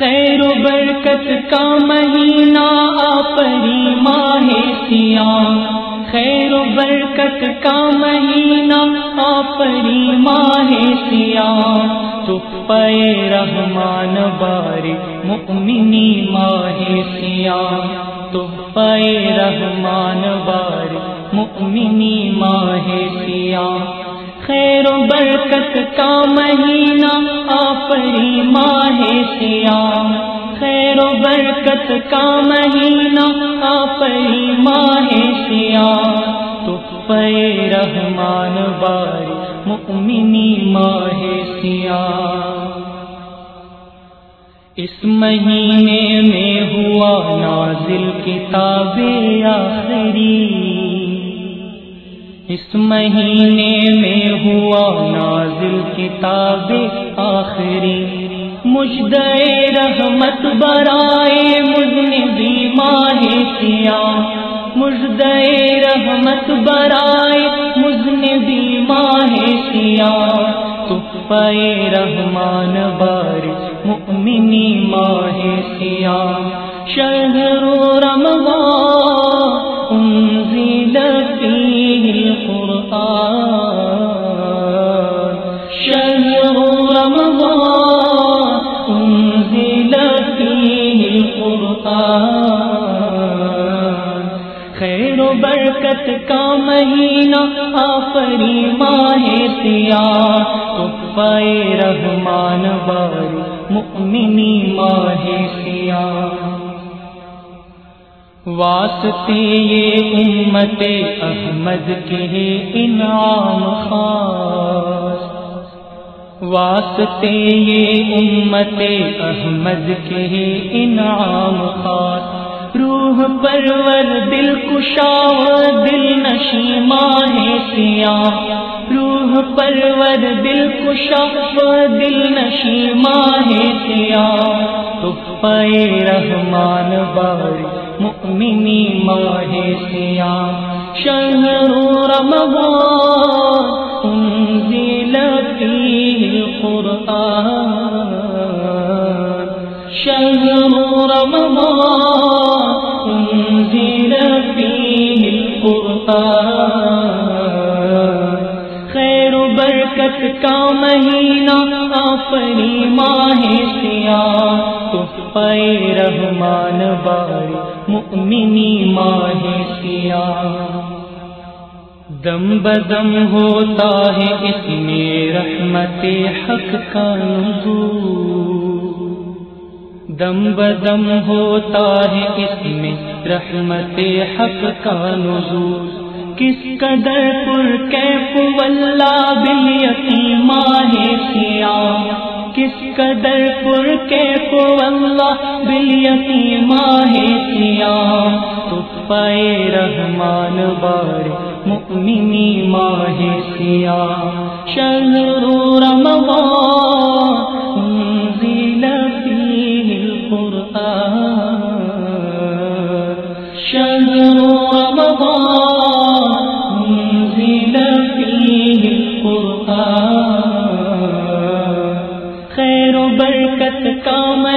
خیر و برکت کا مہینہ آپری ماہ سیام خیر و برکت کا مہینہ آپری ماہ سیام تو پے رحمان باری مؤمنی ماہ سیام تو پے رحمان باری مؤمنی ماہ سیام خیر و برکت کا مہینہ آپری ماہ سیام خیر و برکت کا مہینہ آپری ماہ سیام تو پے رحمان باری مؤمنی ماہ سیام اس مہینے میں ہوا نازل کتاب آخری۔ اس مہینے میں ہوا نازل کتاب آخری۔ مجد رحمت برائے مجنبی ماہ سیاہ مجد رحمت برائے مجنبی ماہ سیاہ تو پے رحمان باری مؤمنی ماہ سیاہ شہر رمضان برکت کا مہینہ آفری ماہ سیاہ تو رحمان باری مؤمنی ماہ سیاہ۔ واسطے یہ امت احمد کے انعام خاص۔ واسطے یہ امت احمد کے انعام خاص۔ روح پرور، دل کشا دل نشی ماہ سیاہ۔ روح پرور، دل کشا دل نشی ماہ سیاہ۔ تو پے رحمان باری مؤمنی ماہ سیاہ۔ شہر رمضان انزل فيه القرآن شهر رمضان خیر و برکت کا مہینہ آفری ماہ سیاہ۔ تو پے رحمان باری مؤمنی ماہ سیاہ۔ دم بدم ہوتا ہے اس میں رحمت حق کا نزول۔ دم بدم ہوتا ہے اس میں رحمت حق کا نزول۔ کس قدر پر کیف واللہ بالیتیمہ ہے سیاہ کس قدر پر کیف واللہ بالیتیمہ ہے سیاہ تو پائے رحمان باری مؤمنی ماہ سیاہ شہر رمضان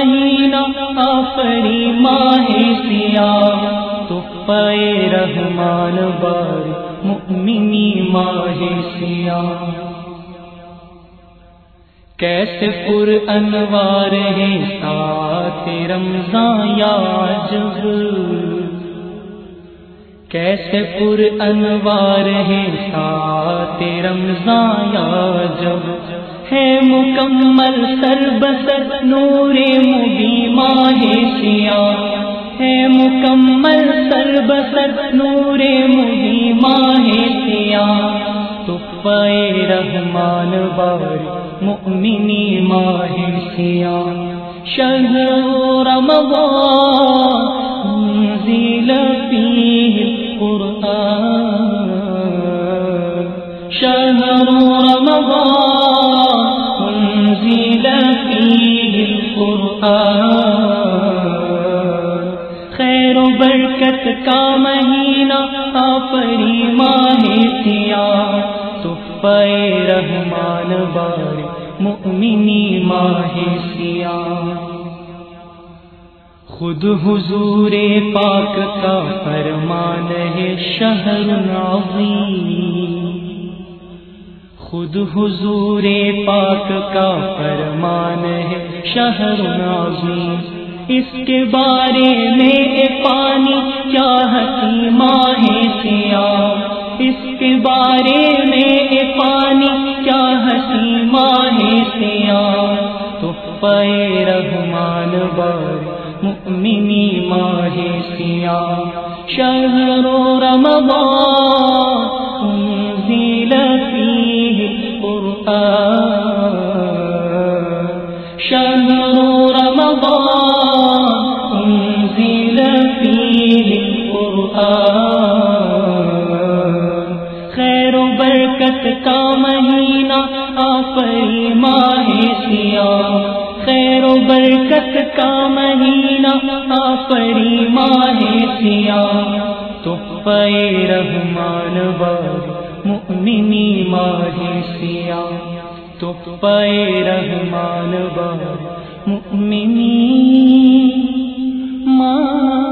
مہینہ آفری ماہ سیاہ تو پائے رحمان باری مؤمنی ماہ سیاہ۔ کیسے پر انوار ہے ساتھ رمضان یا جب؟ کیسے پر انوار ہے ساتھ رمضان یا جب؟ ہے مکمل سر بسر نور مبی ماہ سیاہ ہے مکمل سر بسر نور مبی ماہ سیاہ تو پائے رحمان باری مؤمنی ماہ سیاہ شہر رمضان انزل فيه شهر رمضان انزل فيه القرآن. خیر و برکت کا مہینہ آفری ماہ سیاہ تو رحمان باری مؤمنی ماہ سیاہ خود حضور پاک کا فرمان ہے شہر عظیم. خود حضور پاک کا فرمان ہے، شہر عظیم اس کے بارے میں پانی، کیا حسی ماہ سیاہ۔ اس کے بارے میں پانی، کیا حسی ماہ سیاہ۔ تو پے رحمان بار، مؤمنی ماہ سیاہ۔ شہر رمضان شهر رمضان انزل فيه القرآن. خیر و برکت کا مہینہ آفری ماہ سیاہ. خیر و برکت کا مہینہ آفری ماہ سیاہ. تو پے رحمان بار منی ماہی سیا تو پے رحمان با مؤمنی ماہ